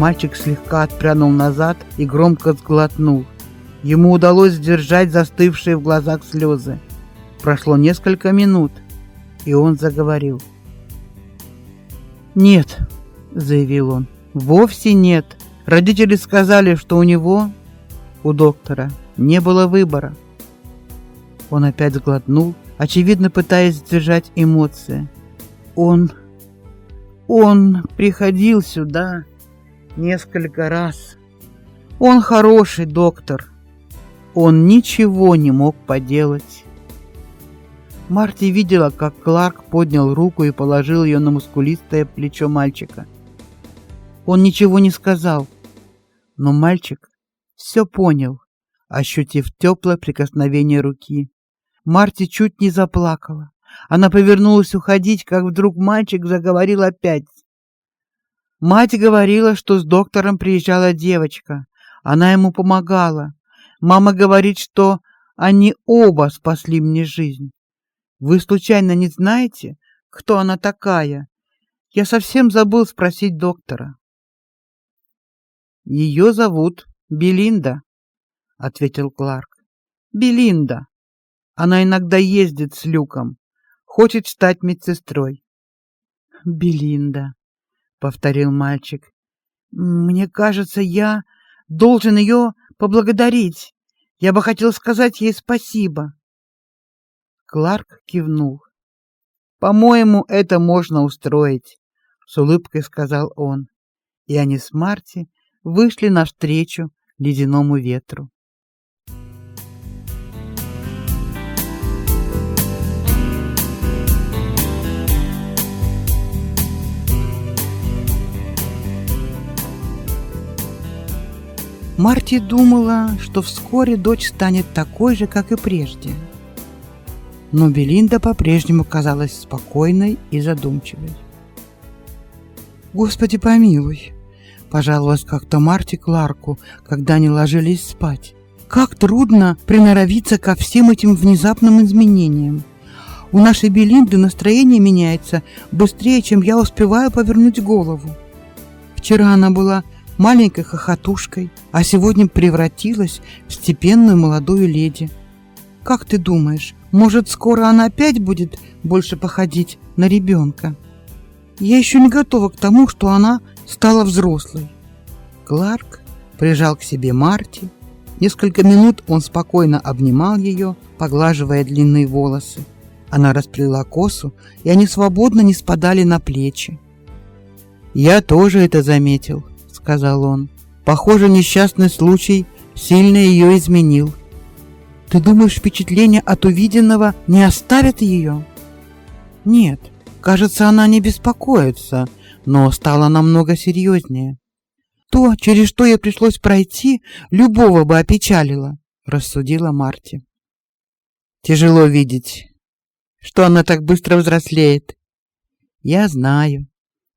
Мальчик слегка отпрянул назад и громко сглотнул. Ему удалось сдержать застывшие в глазах слезы. Прошло несколько минут, и он заговорил. «Нет», — заявил он, — «вовсе нет. Родители сказали, что у него, у доктора, не было выбора». Он опять сглотнул, очевидно пытаясь сдержать эмоции. «Он... он приходил сюда несколько раз. Он хороший доктор. Он ничего не мог поделать». Марти видела, как Кларк поднял руку и положил ее на мускулистое плечо мальчика. Он ничего не сказал, но мальчик все понял, ощутив теплое прикосновение руки. Марти чуть не заплакала. Она повернулась уходить, как вдруг мальчик заговорил опять. Мать говорила, что с доктором приезжала девочка. Она ему помогала. Мама говорит, что они оба спасли мне жизнь. Вы случайно не знаете, кто она такая? Я совсем забыл спросить доктора. Ее зовут Белинда, ответил Кларк. Белинда. Она иногда ездит с Люком, хочет стать медсестрой. Белинда, повторил мальчик. Мне кажется, я должен ее поблагодарить. Я бы хотел сказать ей спасибо. Кларк кивнул. По-моему, это можно устроить, с улыбкой сказал он. И они с Марти вышли навстречу ледяному ветру. Марти думала, что вскоре дочь станет такой же, как и прежде но Белинда по-прежнему казалась спокойной и задумчивой. «Господи помилуй!» — пожаловалась как-то Марти Кларку, когда они ложились спать. «Как трудно приноровиться ко всем этим внезапным изменениям! У нашей Белинды настроение меняется быстрее, чем я успеваю повернуть голову. Вчера она была маленькой хохотушкой, а сегодня превратилась в степенную молодую леди. Как ты думаешь, может, скоро она опять будет больше походить на ребенка. Я еще не готова к тому, что она стала взрослой. Кларк прижал к себе Марти. Несколько минут он спокойно обнимал ее, поглаживая длинные волосы. Она расплела косу, и они свободно не спадали на плечи. «Я тоже это заметил», — сказал он. «Похоже, несчастный случай сильно ее изменил. Ты думаешь, впечатление от увиденного не оставит ее? Нет, кажется, она не беспокоится, но стала намного серьезнее. То, через что ей пришлось пройти, любого бы опечалило, рассудила Марти. Тяжело видеть, что она так быстро взрослеет. Я знаю,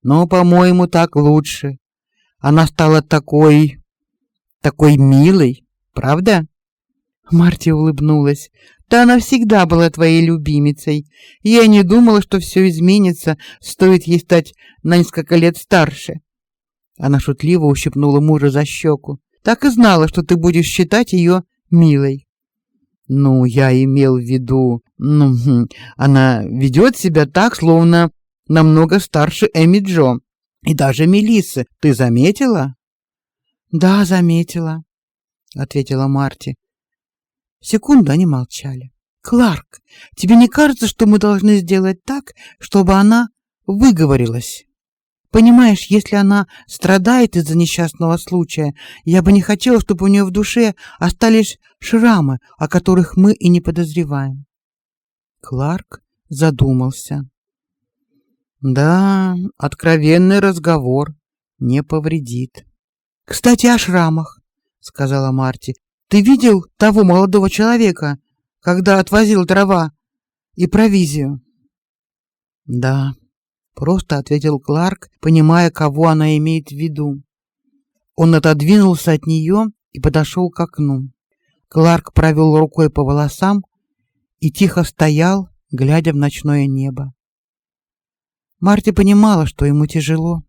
но, по-моему, так лучше. Она стала такой... такой милой, правда? Марти улыбнулась. Да она всегда была твоей любимицей. Я не думала, что все изменится, стоит ей стать на несколько лет старше. Она шутливо ущипнула мужа за щеку. Так и знала, что ты будешь считать ее милой. Ну, я имел в виду, ну, хм, она ведет себя так, словно намного старше Эми Джо и даже Мелиссы. Ты заметила? Да, заметила, ответила Марти. Секунду они молчали. «Кларк, тебе не кажется, что мы должны сделать так, чтобы она выговорилась? Понимаешь, если она страдает из-за несчастного случая, я бы не хотела, чтобы у нее в душе остались шрамы, о которых мы и не подозреваем». Кларк задумался. «Да, откровенный разговор не повредит». «Кстати, о шрамах», — сказала Марти. Ты видел того молодого человека, когда отвозил дрова и провизию? Да, просто ответил Кларк, понимая, кого она имеет в виду. Он отодвинулся от нее и подошел к окну. Кларк провел рукой по волосам и тихо стоял, глядя в ночное небо. Марти понимала, что ему тяжело.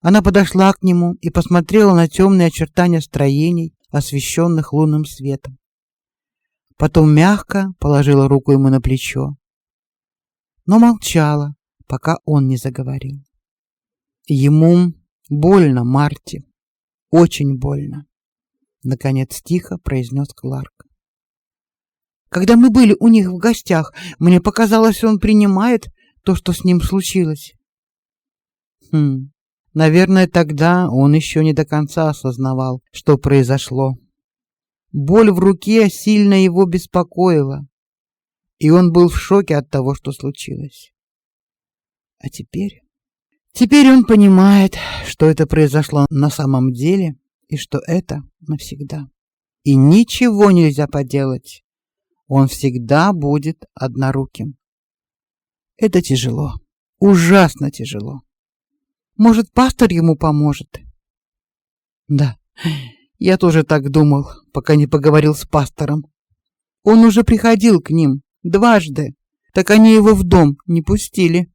Она подошла к нему и посмотрела на темные очертания строений, освещенных лунным светом. Потом мягко положила руку ему на плечо, но молчала, пока он не заговорил. Ему больно, Марти, очень больно, наконец тихо произнес Кларк. Когда мы были у них в гостях, мне показалось, он принимает то, что с ним случилось. Хм. Наверное, тогда он еще не до конца осознавал, что произошло. Боль в руке сильно его беспокоила, и он был в шоке от того, что случилось. А теперь... Теперь он понимает, что это произошло на самом деле, и что это навсегда. И ничего нельзя поделать. Он всегда будет одноруким. Это тяжело. Ужасно тяжело. Может, пастор ему поможет? Да, я тоже так думал, пока не поговорил с пастором. Он уже приходил к ним дважды, так они его в дом не пустили.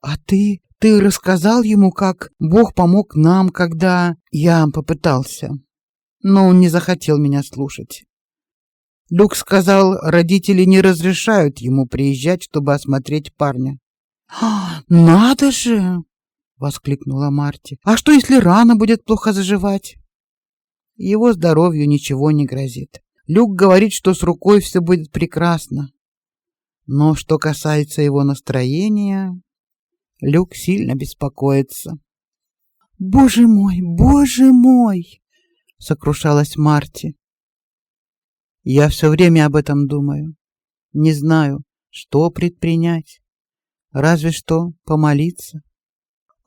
А ты, ты рассказал ему, как Бог помог нам, когда я попытался. Но он не захотел меня слушать. Люк сказал, родители не разрешают ему приезжать, чтобы осмотреть парня. «А, «Надо же!» — воскликнула Марти. «А что, если рана будет плохо заживать?» Его здоровью ничего не грозит. Люк говорит, что с рукой все будет прекрасно. Но что касается его настроения, Люк сильно беспокоится. «Боже мой, боже мой!» — сокрушалась Марти. «Я все время об этом думаю. Не знаю, что предпринять. Разве что помолиться.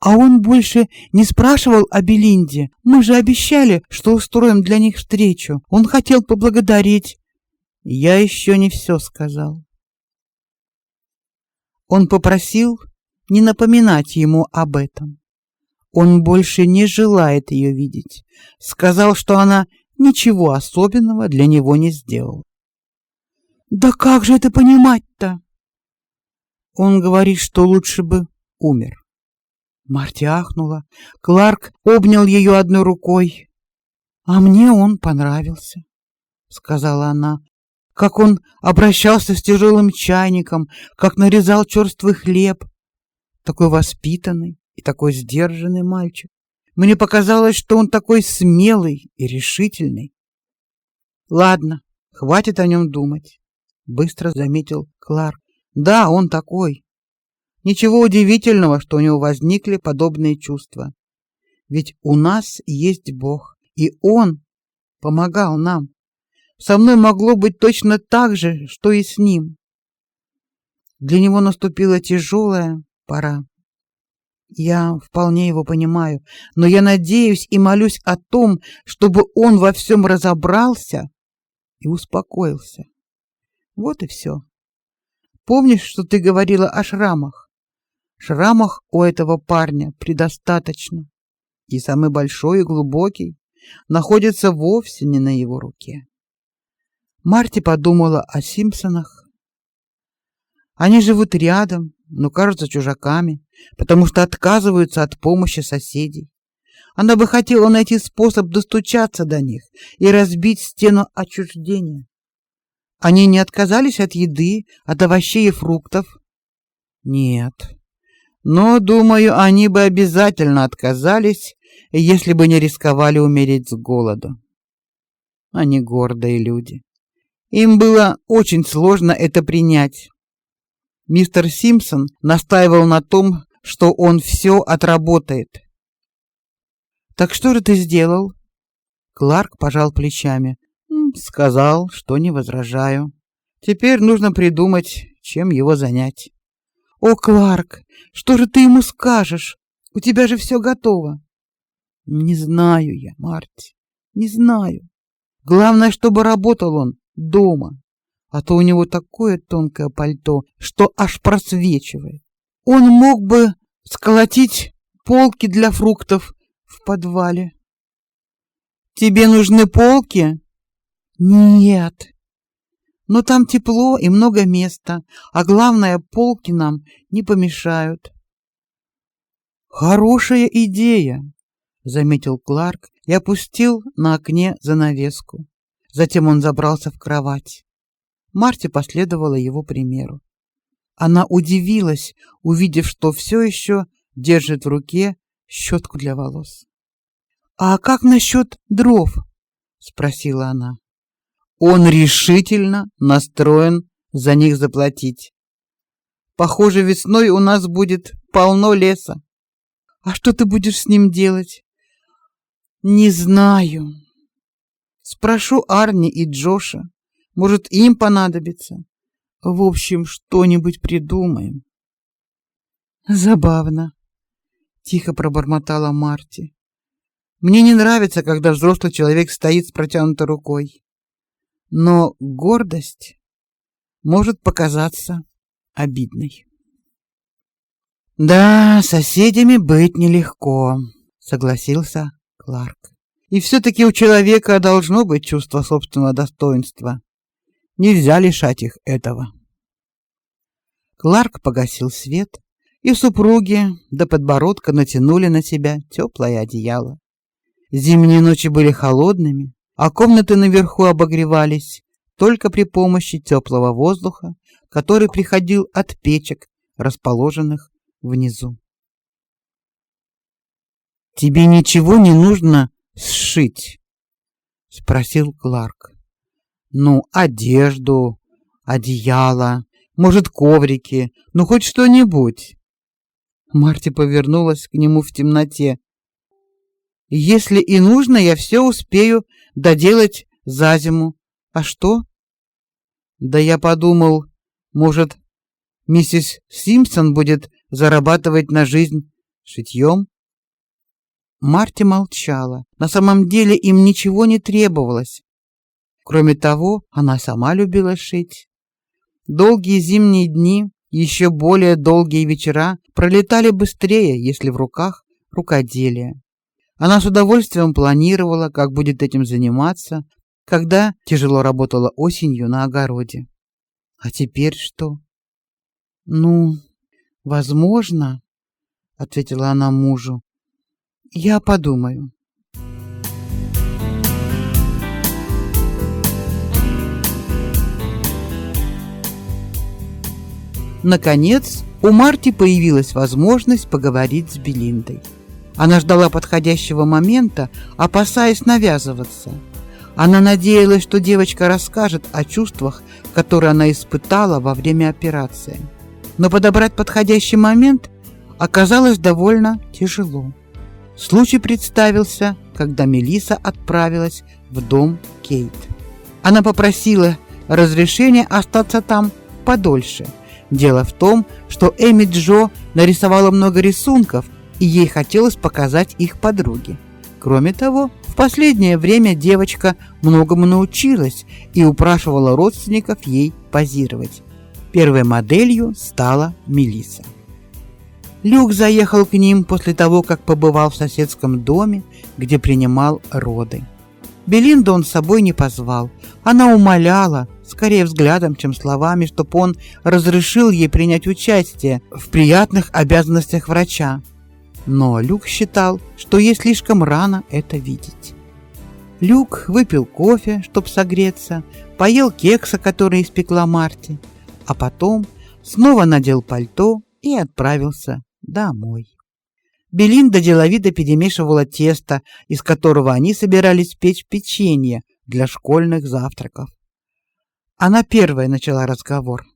А он больше не спрашивал о Белинде. Мы же обещали, что устроим для них встречу. Он хотел поблагодарить. Я еще не все сказал. Он попросил не напоминать ему об этом. Он больше не желает ее видеть. Сказал, что она ничего особенного для него не сделала. Да как же это понимать-то? Он говорит, что лучше бы умер. Марти ахнула. Кларк обнял ее одной рукой. «А мне он понравился», — сказала она. «Как он обращался с тяжелым чайником, как нарезал черствый хлеб. Такой воспитанный и такой сдержанный мальчик. Мне показалось, что он такой смелый и решительный». «Ладно, хватит о нем думать», — быстро заметил Кларк. «Да, он такой. Ничего удивительного, что у него возникли подобные чувства. Ведь у нас есть Бог, и Он помогал нам. Со мной могло быть точно так же, что и с ним. Для него наступила тяжелая пора. Я вполне его понимаю, но я надеюсь и молюсь о том, чтобы он во всем разобрался и успокоился. Вот и все. Помнишь, что ты говорила о шрамах? Шрамах у этого парня предостаточно, и самый большой и глубокий находится вовсе не на его руке. Марти подумала о Симпсонах. Они живут рядом, но кажутся чужаками, потому что отказываются от помощи соседей. Она бы хотела найти способ достучаться до них и разбить стену отчуждения. Они не отказались от еды, от овощей и фруктов? Нет. Но, думаю, они бы обязательно отказались, если бы не рисковали умереть с голоду. Они гордые люди. Им было очень сложно это принять. Мистер Симпсон настаивал на том, что он все отработает. Так что же ты сделал? Кларк пожал плечами. Сказал, что не возражаю. Теперь нужно придумать, чем его занять. О, Кларк, что же ты ему скажешь? У тебя же все готово. Не знаю я, Марти. Не знаю. Главное, чтобы работал он дома. А то у него такое тонкое пальто, что аж просвечивает. Он мог бы сколотить полки для фруктов в подвале. Тебе нужны полки? Нет. Но там тепло и много места, а главное, полки нам не помешают. Хорошая идея, заметил Кларк и опустил на окне занавеску. Затем он забрался в кровать. Марти последовала его примеру. Она удивилась, увидев, что все еще держит в руке щетку для волос. А как насчет дров? спросила она. Он решительно настроен за них заплатить. Похоже, весной у нас будет полно леса. А что ты будешь с ним делать? Не знаю. Спрошу Арни и Джоша. Может, им понадобится. В общем, что-нибудь придумаем. Забавно, тихо пробормотала Марти. Мне не нравится, когда взрослый человек стоит с протянутой рукой. Но гордость может показаться обидной. Да, соседями быть нелегко, согласился Кларк. И все таки у человека должно быть чувство собственного достоинства. Нельзя лишать их этого. Кларк погасил свет, и супруги до подбородка натянули на себя теплое одеяло. Зимние ночи были холодными, а комнаты наверху обогревались только при помощи теплого воздуха, который приходил от печек, расположенных внизу. Тебе ничего не нужно сшить, спросил Кларк. Ну, одежду, одеяло, может, коврики, ну хоть что-нибудь. Марти повернулась к нему в темноте. Если и нужно, я все успею доделать за зиму. А что? Да я подумал, может, миссис Симпсон будет зарабатывать на жизнь шитьем? Марти молчала. На самом деле им ничего не требовалось. Кроме того, она сама любила шить. Долгие зимние дни, еще более долгие вечера пролетали быстрее, если в руках рукоделие. Она с удовольствием планировала, как будет этим заниматься, когда тяжело работала осенью на огороде. А теперь что? Ну, возможно, ответила она мужу. Я подумаю. Наконец, у Марти появилась возможность поговорить с Белиндой. Она ждала подходящего момента, опасаясь навязываться. Она надеялась, что девочка расскажет о чувствах, которые она испытала во время операции. Но подобрать подходящий момент оказалось довольно тяжело. Случай представился, когда Мелиса отправилась в дом Кейт. Она попросила разрешения остаться там подольше. Дело в том, что Эми Джо нарисовала много рисунков, и ей хотелось показать их подруге. Кроме того, в последнее время девочка многому научилась и упрашивала родственников ей позировать. Первой моделью стала Мелиса. Люк заехал к ним после того, как побывал в соседском доме, где принимал роды. Белинду он с собой не позвал. Она умоляла, скорее взглядом, чем словами, чтобы он разрешил ей принять участие в приятных обязанностях врача но Люк считал, что ей слишком рано это видеть. Люк выпил кофе, чтобы согреться, поел кекса, который испекла Марти, а потом снова надел пальто и отправился домой. Белинда деловито перемешивала тесто, из которого они собирались печь печенье для школьных завтраков. Она первая начала разговор.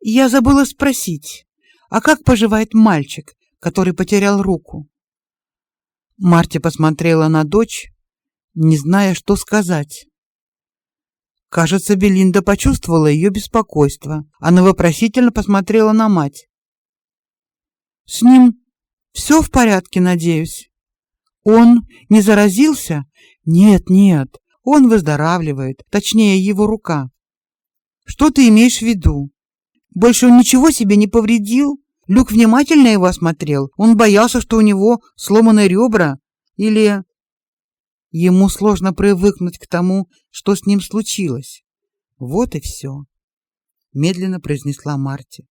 «Я забыла спросить, а как поживает мальчик, который потерял руку. Марти посмотрела на дочь, не зная, что сказать. Кажется, Белинда почувствовала ее беспокойство. Она вопросительно посмотрела на мать. С ним все в порядке, надеюсь. Он не заразился? Нет, нет. Он выздоравливает, точнее, его рука. Что ты имеешь в виду? Больше он ничего себе не повредил? Люк внимательно его осмотрел. Он боялся, что у него сломаны ребра или ему сложно привыкнуть к тому, что с ним случилось. Вот и все, медленно произнесла Марти.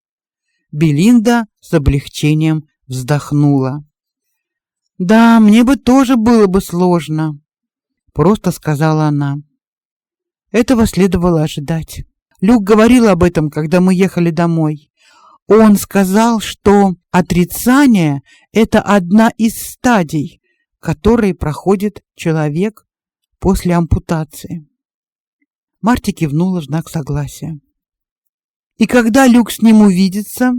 Белинда с облегчением вздохнула. Да, мне бы тоже было бы сложно, просто сказала она. Этого следовало ожидать. Люк говорил об этом, когда мы ехали домой. Он сказал, что отрицание это одна из стадий, которые проходит человек после ампутации. Марти кивнула в знак согласия. И когда Люк с ним увидится,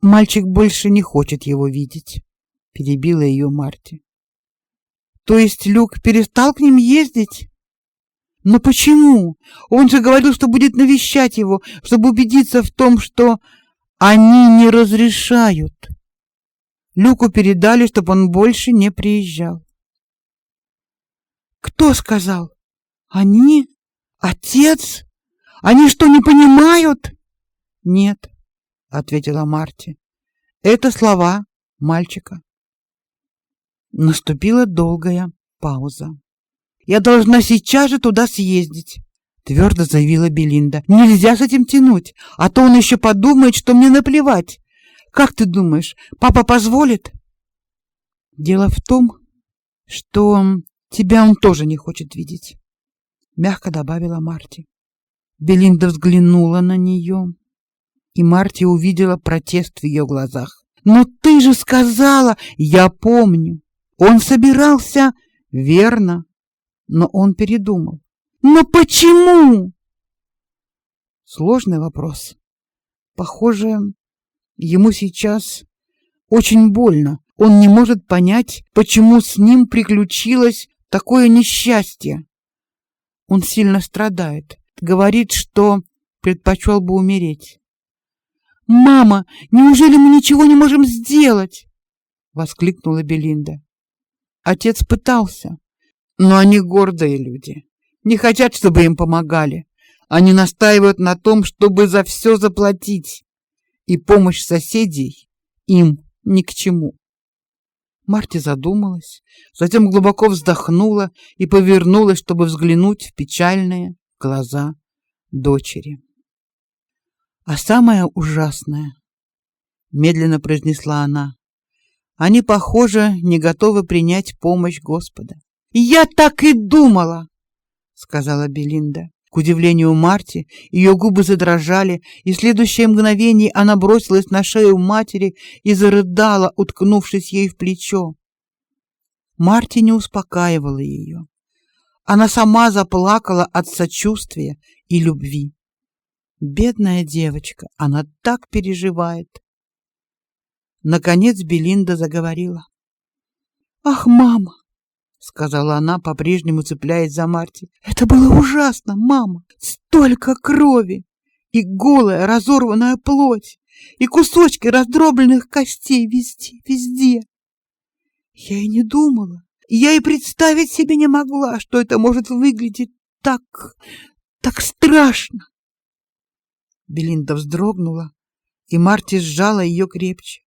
мальчик больше не хочет его видеть перебила ее Марти. То есть Люк перестал к ним ездить? Но почему? Он же говорил, что будет навещать его, чтобы убедиться в том, что они не разрешают. Люку передали, чтобы он больше не приезжал. Кто сказал? Они? Отец? Они что, не понимают? Нет, ответила Марти. Это слова мальчика. Наступила долгая пауза. Я должна сейчас же туда съездить, твердо заявила Белинда. Нельзя с этим тянуть, а то он еще подумает, что мне наплевать. Как ты думаешь, папа позволит? Дело в том, что тебя он тоже не хочет видеть, мягко добавила Марти. Белинда взглянула на нее, и Марти увидела протест в ее глазах. "Но ты же сказала, я помню. Он собирался, верно, но он передумал. Но почему? Сложный вопрос. Похоже, ему сейчас очень больно. Он не может понять, почему с ним приключилось такое несчастье. Он сильно страдает, говорит, что предпочел бы умереть. Мама, неужели мы ничего не можем сделать? воскликнула Белинда. Отец пытался, но они гордые люди, не хотят, чтобы им помогали. Они настаивают на том, чтобы за все заплатить, и помощь соседей им ни к чему. Марти задумалась, затем глубоко вздохнула и повернулась, чтобы взглянуть в печальные глаза дочери. А самое ужасное, медленно произнесла она, они, похоже, не готовы принять помощь Господа. Я так и думала, сказала Белинда. К удивлению Марти, ее губы задрожали, и в следующее мгновение она бросилась на шею матери и зарыдала, уткнувшись ей в плечо. Марти не успокаивала ее. Она сама заплакала от сочувствия и любви. Бедная девочка, она так переживает. Наконец Белинда заговорила. Ах, мама, сказала она, по-прежнему цепляясь за Марти. Это было ужасно, мама. Столько крови и голая разорванная плоть, и кусочки раздробленных костей везде, везде. Я и не думала, я и представить себе не могла, что это может выглядеть так, так страшно. Белинда вздрогнула, и Марти сжала ее крепче.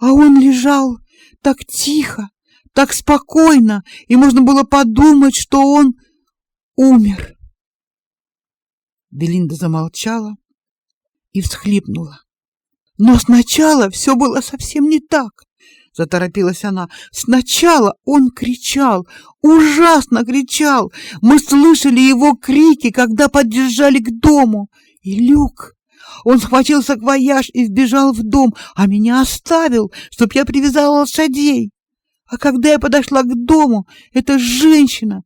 А он лежал так тихо, так спокойно, и можно было подумать, что он умер. Белинда замолчала и всхлипнула. Но сначала все было совсем не так, заторопилась она. Сначала он кричал, ужасно кричал. Мы слышали его крики, когда подъезжали к дому. И Люк он схватил саквояж и вбежал в дом, а меня оставил, чтоб я привязала лошадей. А когда я подошла к дому, эта женщина,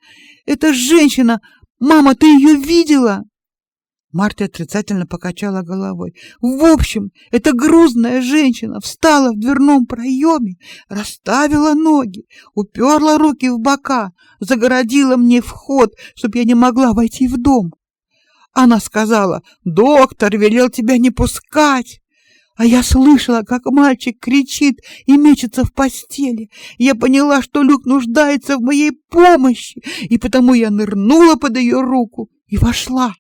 эта женщина, мама, ты ее видела? Марта отрицательно покачала головой. В общем, эта грузная женщина встала в дверном проеме, расставила ноги, уперла руки в бока, загородила мне вход, чтоб я не могла войти в дом. Она сказала, доктор велел тебя не пускать. А я слышала, как мальчик кричит и мечется в постели. Я поняла, что Люк нуждается в моей помощи, и потому я нырнула под ее руку и вошла.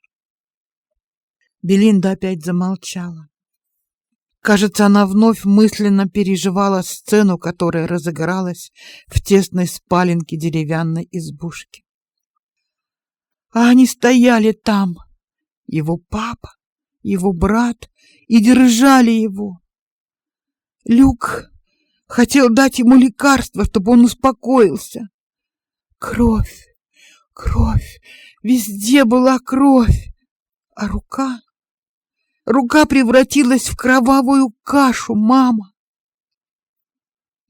Белинда опять замолчала. Кажется, она вновь мысленно переживала сцену, которая разыгралась в тесной спаленке деревянной избушки. А они стояли там, его папа, его брат, и держали его. Люк хотел дать ему лекарство, чтобы он успокоился. Кровь, кровь, везде была кровь, а рука... Рука превратилась в кровавую кашу, мама.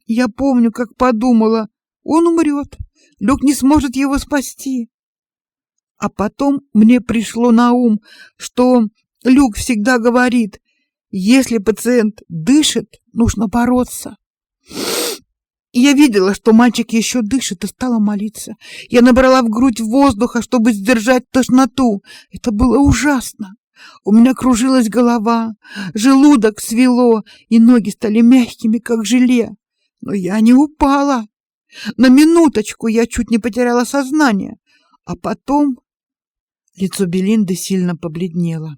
Я помню, как подумала, он умрет, Люк не сможет его спасти. А потом мне пришло на ум, что Люк всегда говорит, если пациент дышит, нужно бороться. я видела, что мальчик еще дышит, и стала молиться. Я набрала в грудь воздуха, чтобы сдержать тошноту. Это было ужасно. У меня кружилась голова, желудок свело, и ноги стали мягкими, как желе. Но я не упала. На минуточку я чуть не потеряла сознание. А потом лицо Белинды сильно побледнело.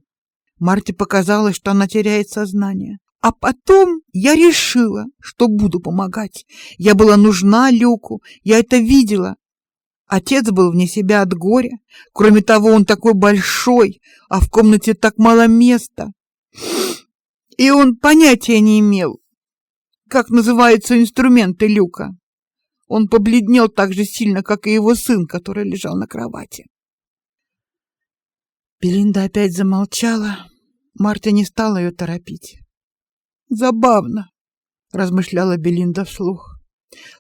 Марте показалось, что она теряет сознание. А потом я решила, что буду помогать. Я была нужна Люку, я это видела. Отец был вне себя от горя. Кроме того, он такой большой, а в комнате так мало места. И он понятия не имел, как называются инструменты Люка. Он побледнел так же сильно, как и его сын, который лежал на кровати. Белинда опять замолчала. Марта не стала ее торопить. Забавно, размышляла Белинда вслух.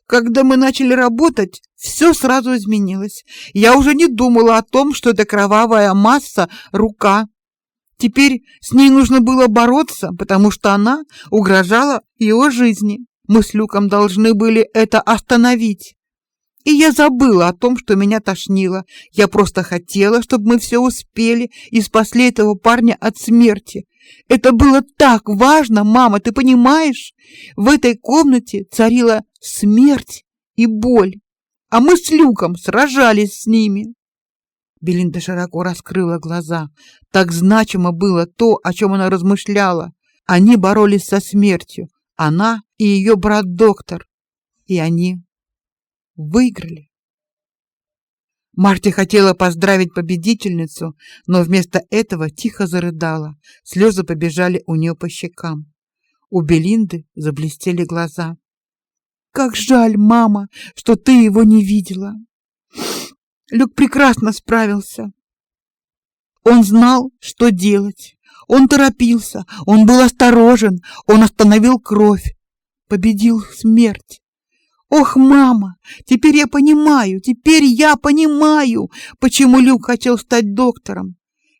Когда мы начали работать, все сразу изменилось. Я уже не думала о том, что это кровавая масса рука. Теперь с ней нужно было бороться, потому что она угрожала его жизни. Мы с Люком должны были это остановить. И я забыла о том, что меня тошнило. Я просто хотела, чтобы мы все успели и спасли этого парня от смерти. Это было так важно, мама, ты понимаешь? В этой комнате царила смерть и боль, а мы с Люком сражались с ними. Белинда широко раскрыла глаза. Так значимо было то, о чем она размышляла. Они боролись со смертью, она и ее брат-доктор, и они выиграли. Марти хотела поздравить победительницу, но вместо этого тихо зарыдала. Слезы побежали у нее по щекам. У Белинды заблестели глаза. Как жаль, мама, что ты его не видела. Люк прекрасно справился. Он знал, что делать. Он торопился, он был осторожен, он остановил кровь, победил смерть. Ох, мама, теперь я понимаю, теперь я понимаю, почему Люк хотел стать доктором.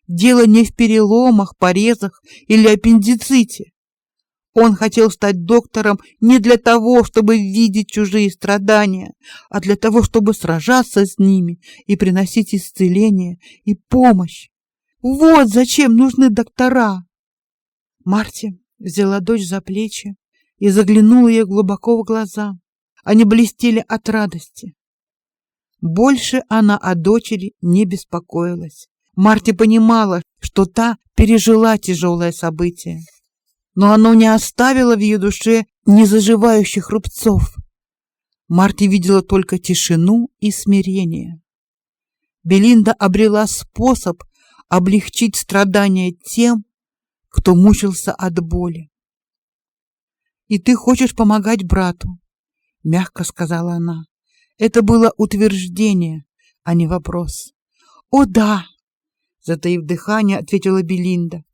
Дело не в переломах, порезах или аппендиците. Он хотел стать доктором не для того, чтобы видеть чужие страдания, а для того, чтобы сражаться с ними и приносить исцеление и помощь. Вот зачем нужны доктора. Марти взяла дочь за плечи и заглянула ей глубоко в глаза. Они блестели от радости. Больше она о дочери не беспокоилась. Марти понимала, что та пережила тяжелое событие, но оно не оставило в ее душе незаживающих рубцов. Марти видела только тишину и смирение. Белинда обрела способ облегчить страдания тем, кто мучился от боли. И ты хочешь помогать брату, мягко сказала она. Это было утверждение, а не вопрос. О да, затаив дыхание, ответила Белинда.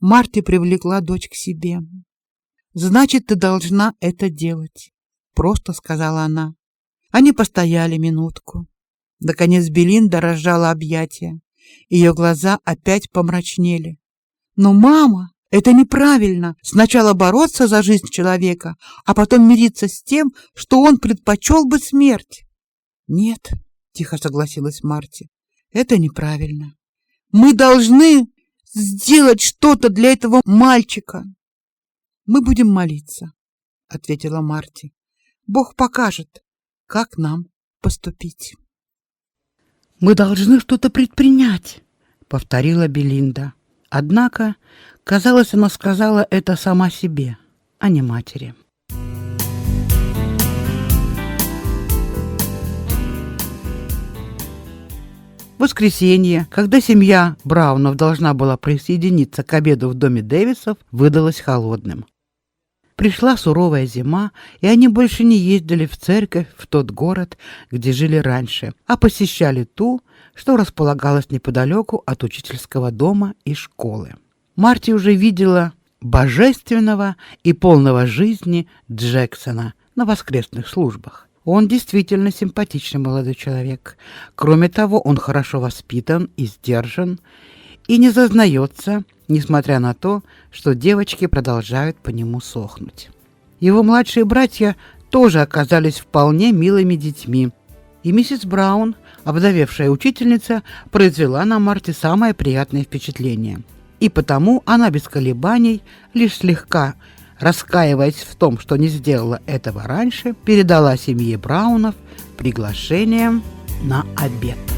Марти привлекла дочь к себе. Значит, ты должна это делать, просто сказала она. Они постояли минутку. Наконец Белинда разжала объятия. Ее глаза опять помрачнели. Но мама, это неправильно. Сначала бороться за жизнь человека, а потом мириться с тем, что он предпочел бы смерть. Нет, тихо согласилась Марти. Это неправильно. Мы должны сделать что-то для этого мальчика. Мы будем молиться, ответила Марти. Бог покажет, как нам поступить. Мы должны что-то предпринять, повторила Белинда. Однако, казалось, она сказала это сама себе, а не матери. В воскресенье, когда семья Браунов должна была присоединиться к обеду в доме Дэвисов, выдалось холодным. Пришла суровая зима, и они больше не ездили в церковь в тот город, где жили раньше, а посещали ту, что располагалась неподалеку от учительского дома и школы. Марти уже видела божественного и полного жизни Джексона на воскресных службах. Он действительно симпатичный молодой человек. Кроме того, он хорошо воспитан и сдержан, и не зазнается, несмотря на то, что девочки продолжают по нему сохнуть. Его младшие братья тоже оказались вполне милыми детьми, и миссис Браун, обдавевшая учительница, произвела на Марте самое приятное впечатление. И потому она без колебаний, лишь слегка раскаиваясь в том, что не сделала этого раньше, передала семье Браунов приглашение на обед.